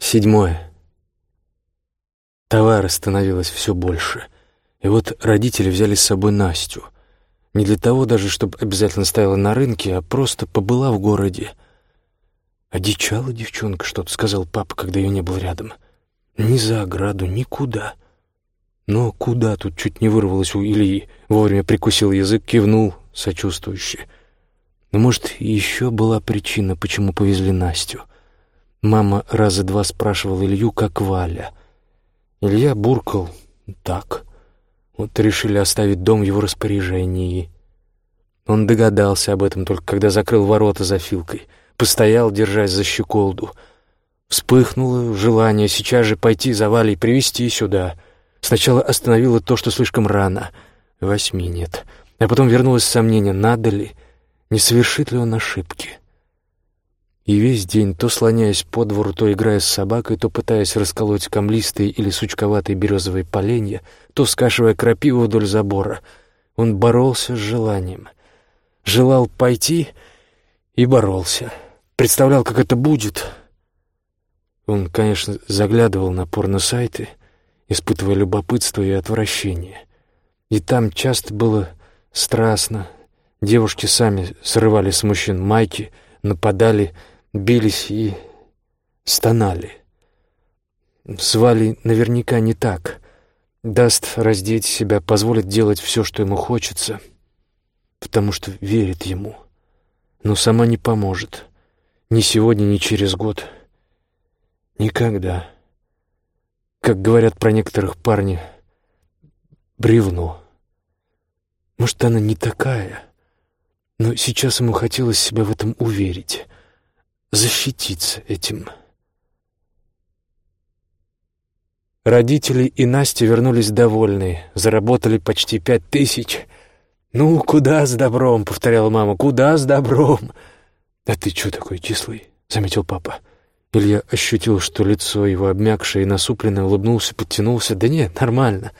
Седьмое. Товара становилось все больше. И вот родители взяли с собой Настю. Не для того даже, чтобы обязательно стояла на рынке, а просто побыла в городе. «Одичала девчонка что-то», — сказал папа, когда ее не было рядом. «Ни за ограду, никуда». Но куда тут чуть не вырвалось у Ильи. Вовремя прикусил язык, кивнул сочувствующе. Но, может, еще была причина, почему повезли Настю. Мама раза два спрашивала Илью, как Валя. Илья буркал «так». Вот решили оставить дом в его распоряжении. Он догадался об этом только когда закрыл ворота за Филкой, постоял, держась за щеколду. Вспыхнуло желание сейчас же пойти за Валей, привести сюда. Сначала остановило то, что слишком рано. Восьми нет. А потом вернулось сомнение, надо ли, не совершит ли он ошибки. И весь день, то слоняясь по двору, то играя с собакой, то пытаясь расколоть камлистые или сучковатые березовые поленья, то скашивая крапиву вдоль забора, он боролся с желанием. Желал пойти и боролся. Представлял, как это будет. Он, конечно, заглядывал на порно-сайты, испытывая любопытство и отвращение. И там часто было страстно. Девушки сами срывали с мужчин майки, нападали, бились и стонали. С Валей наверняка не так. Даст раздеть себя, позволит делать все, что ему хочется, потому что верит ему. Но сама не поможет. Ни сегодня, ни через год. Никогда. Как говорят про некоторых парней, бревно. Может, она не такая, но сейчас ему хотелось себя в этом уверить, защититься этим. Родители и Настя вернулись довольные, заработали почти пять тысяч. «Ну, куда с добром?» — повторяла мама. «Куда с добром?» «А ты чё такой кислый?» — заметил папа. Илья ощутил, что лицо его обмякшее и насупленное, улыбнулся, подтянулся. «Да нет, нормально.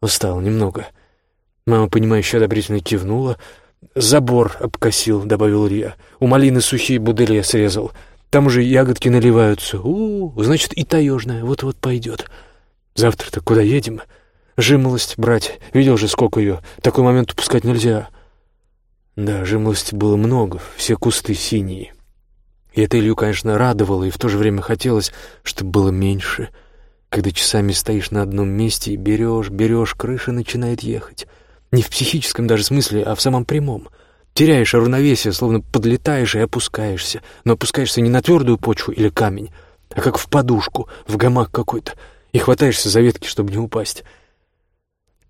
Устал немного». Мама, понимающе одобрительно кивнула. «Забор обкосил», — добавил Илья. «У малины сухие будыли срезал. Там уже ягодки наливаются. у, -у значит, и таежная вот-вот пойдет. Завтра-то куда едем? Жимолость брать. Видел же, сколько ее. Такой момент упускать нельзя». Да, жимолости было много, все кусты синие. И это Илью, конечно, радовало, и в то же время хотелось, чтобы было меньше. Когда часами стоишь на одном месте и берешь, берешь, крыша начинает ехать. Не в психическом даже смысле, а в самом прямом. Теряешь равновесие, словно подлетаешь и опускаешься. Но опускаешься не на твердую почву или камень, а как в подушку, в гамак какой-то, и хватаешься за ветки, чтобы не упасть.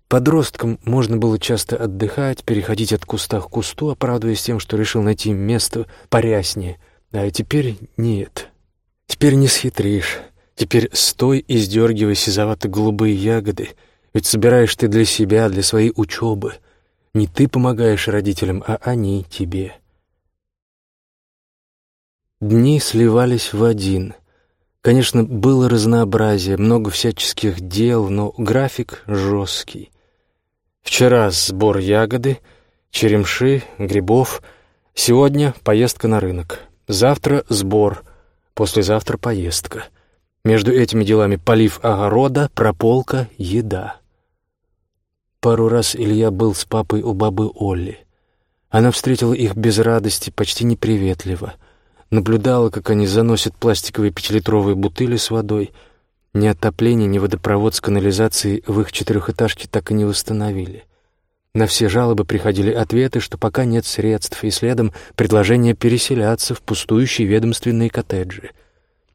Подросткам можно было часто отдыхать, переходить от куста к кусту, оправдываясь тем, что решил найти место поряснее. А теперь нет. Теперь не схитришь. Теперь стой и сдергивай сизовато-голубые ягоды — ведь собираешь ты для себя, для своей учебы. Не ты помогаешь родителям, а они тебе. Дни сливались в один. Конечно, было разнообразие, много всяческих дел, но график жесткий. Вчера сбор ягоды, черемши, грибов. Сегодня поездка на рынок. Завтра сбор, послезавтра поездка. Между этими делами полив огорода, прополка, еда. Пару раз Илья был с папой у бабы Олли. Она встретила их без радости, почти неприветливо. Наблюдала, как они заносят пластиковые пятилитровые бутыли с водой. Ни отопление, ни водопровод с канализацией в их четырехэтажке так и не восстановили. На все жалобы приходили ответы, что пока нет средств, и следом предложение переселяться в пустующие ведомственные коттеджи.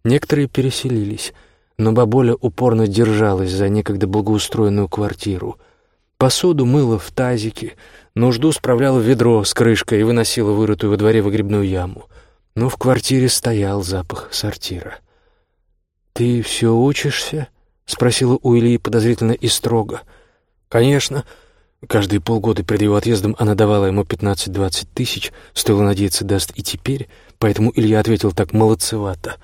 Некоторые переселились, но бабуля упорно держалась за некогда благоустроенную квартиру — Посуду мыла в тазике, нужду справляла в ведро с крышкой и выносила вырытую во дворе выгребную яму. Но в квартире стоял запах сортира. «Ты все учишься?» — спросила у Ильи подозрительно и строго. «Конечно». Каждые полгода перед его отъездом она давала ему 15-20 тысяч, стоило надеяться, даст и теперь, поэтому Илья ответил так молодцевато.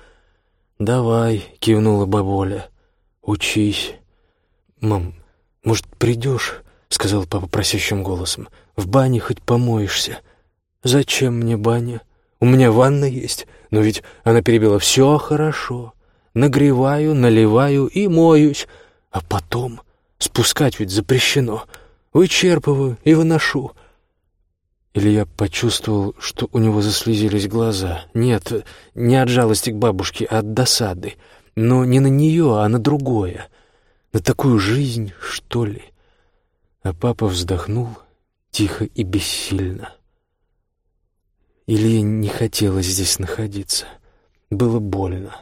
«Давай», — кивнула бабуля, — «учись». «Мам, может, придешь?» — сказал папа просящим голосом. «В бане хоть помоешься». «Зачем мне баня? У меня ванна есть». Но ведь она перебила «все хорошо». нагреваю, наливаю и моюсь. А потом спускать ведь запрещено. Вычерпываю и выношу. Илья почувствовал, что у него заслезились глаза. Нет, не от жалости к бабушке, а от досады. Но не на нее, а на другое. На такую жизнь, что ли. А папа вздохнул тихо и бессильно. Илье не хотелось здесь находиться. Было больно.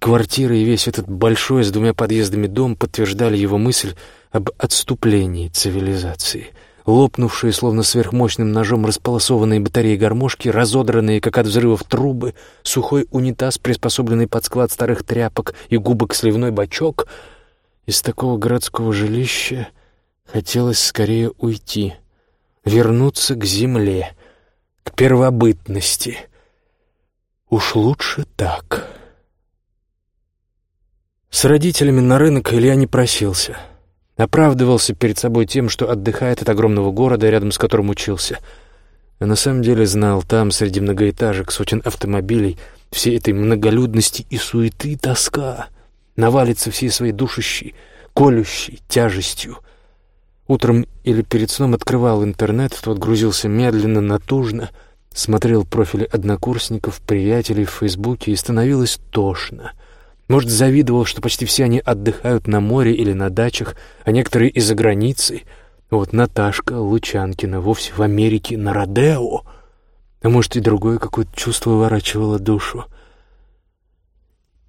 Квартира и весь этот большой с двумя подъездами дом подтверждали его мысль об отступлении цивилизации — лопнувшие, словно сверхмощным ножом располосованные батареи гармошки, разодранные, как от взрывов, трубы, сухой унитаз, приспособленный под склад старых тряпок и губок сливной бачок. Из такого городского жилища хотелось скорее уйти, вернуться к земле, к первобытности. Уж лучше так. С родителями на рынок Илья не просился — Оправдывался перед собой тем, что отдыхает от огромного города, рядом с которым учился. А на самом деле знал, там, среди многоэтажек, сотен автомобилей, всей этой многолюдности и суеты тоска навалится всей своей душащей, колющей тяжестью. Утром или перед сном открывал интернет, тот грузился медленно, натужно, смотрел профили однокурсников, приятелей в Фейсбуке, и становилось тошно — может, завидовал, что почти все они отдыхают на море или на дачах, а некоторые и за границей. Вот Наташка Лучанкина вовсе в Америке на Родео. А может, и другое какое-то чувство выворачивало душу.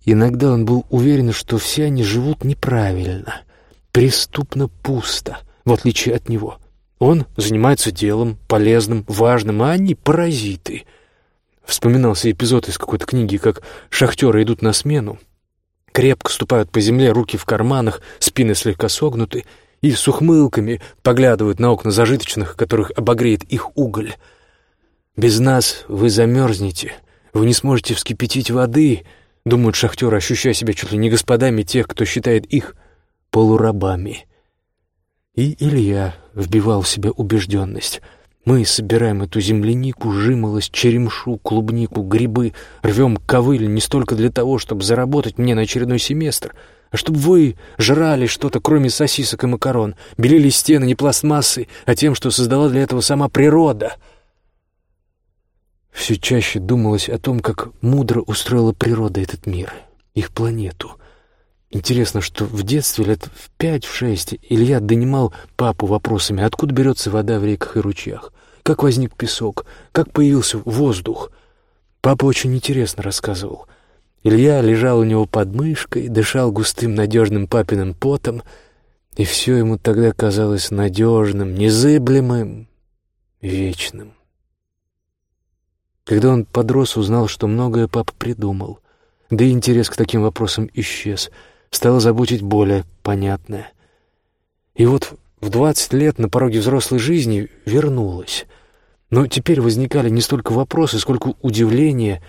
Иногда он был уверен, что все они живут неправильно, преступно пусто, в отличие от него. Он занимается делом, полезным, важным, а они — паразиты. Вспоминался эпизод из какой-то книги, как шахтеры идут на смену, крепко ступают по земле, руки в карманах, спины слегка согнуты, и с ухмылками поглядывают на окна зажиточных, которых обогреет их уголь. «Без нас вы замерзнете, вы не сможете вскипятить воды», — думают шахтеры, ощущая себя чуть ли не господами тех, кто считает их полурабами. И Илья вбивал в себя убежденность — мы собираем эту землянику, жимолость, черемшу, клубнику, грибы, рвем ковыль не столько для того, чтобы заработать мне на очередной семестр, а чтобы вы жрали что-то, кроме сосисок и макарон, белили стены не пластмассой, а тем, что создала для этого сама природа. Все чаще думалось о том, как мудро устроила природа этот мир, их планету. Интересно, что в детстве лет в пять-шесть Илья донимал папу вопросами, откуда берется вода в реках и ручьях, как возник песок, как появился воздух. Папа очень интересно рассказывал. Илья лежал у него под мышкой, дышал густым надежным папиным потом, и все ему тогда казалось надежным, незыблемым, вечным. Когда он подрос, узнал, что многое папа придумал, да и интерес к таким вопросам исчез — стало заботить более понятное. И вот в двадцать лет на пороге взрослой жизни вернулась. Но теперь возникали не столько вопросы, сколько удивление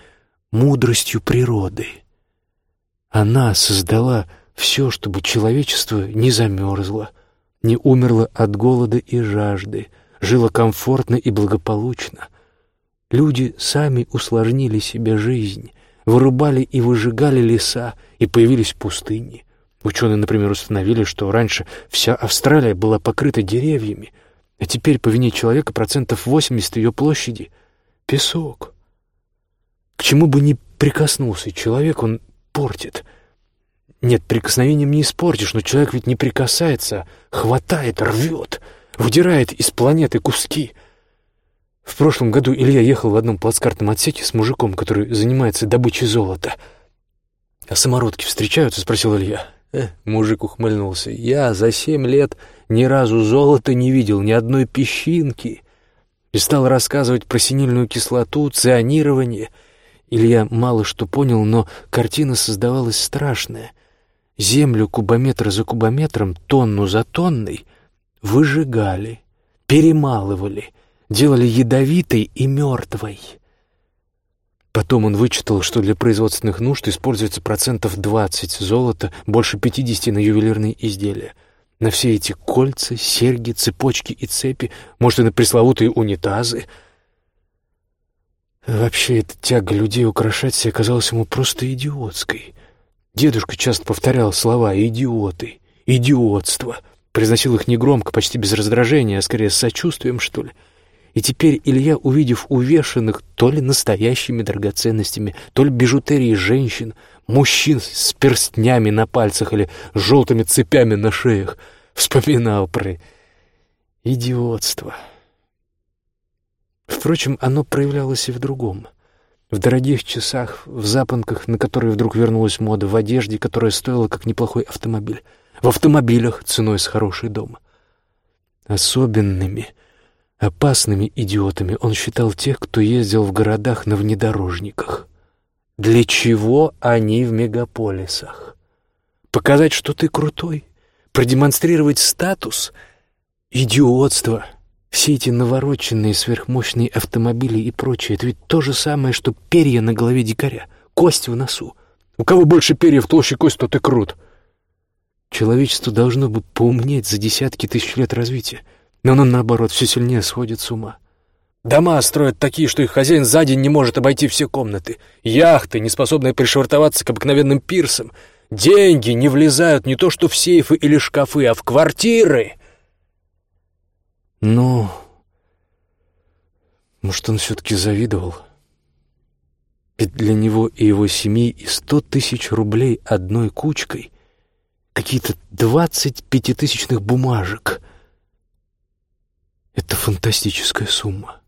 мудростью природы. Она создала все, чтобы человечество не замерзло, не умерло от голода и жажды, жило комфортно и благополучно. Люди сами усложнили себе жизнь, вырубали и выжигали леса, и появились пустыни. Ученые, например, установили, что раньше вся Австралия была покрыта деревьями, а теперь по вине человека процентов 80 ее площади — песок. К чему бы ни прикоснулся человек, он портит. Нет, прикосновением не испортишь, но человек ведь не прикасается, а хватает, рвет, выдирает из планеты куски — в прошлом году Илья ехал в одном плацкартном отсеке с мужиком, который занимается добычей золота. «А самородки встречаются?» — спросил Илья. Э, мужик ухмыльнулся. «Я за семь лет ни разу золота не видел, ни одной песчинки». И стал рассказывать про синильную кислоту, цианирование. Илья мало что понял, но картина создавалась страшная. Землю кубометр за кубометром, тонну за тонной выжигали, перемалывали — делали ядовитой и мертвой. Потом он вычитал, что для производственных нужд используется процентов 20 золота, больше 50 на ювелирные изделия. На все эти кольца, серьги, цепочки и цепи, может, и на пресловутые унитазы. Вообще, эта тяга людей украшать себя казалась ему просто идиотской. Дедушка часто повторял слова «идиоты», «идиотство», произносил их негромко, почти без раздражения, а скорее с сочувствием, что ли. И теперь Илья, увидев увешанных то ли настоящими драгоценностями, то ли бижутерией женщин, мужчин с перстнями на пальцах или желтыми цепями на шеях, вспоминал про идиотство. Впрочем, оно проявлялось и в другом. В дорогих часах, в запонках, на которые вдруг вернулась мода, в одежде, которая стоила как неплохой автомобиль, в автомобилях ценой с хороший дом. Особенными, опасными идиотами он считал тех, кто ездил в городах на внедорожниках. Для чего они в мегаполисах? Показать, что ты крутой? Продемонстрировать статус? Идиотство! Все эти навороченные сверхмощные автомобили и прочее — это ведь то же самое, что перья на голове дикаря, кость в носу. У кого больше перьев, толще кость, тот и крут. Человечество должно бы поумнеть за десятки тысяч лет развития, но оно, наоборот, все сильнее сходит с ума. Дома строят такие, что их хозяин за день не может обойти все комнаты. Яхты, не способные пришвартоваться к обыкновенным пирсам. Деньги не влезают не то что в сейфы или шкафы, а в квартиры. Ну, может, он все-таки завидовал? Ведь для него и его семьи и сто тысяч рублей одной кучкой — какие-то двадцать пятитысячных бумажек. Это фантастическая сумма.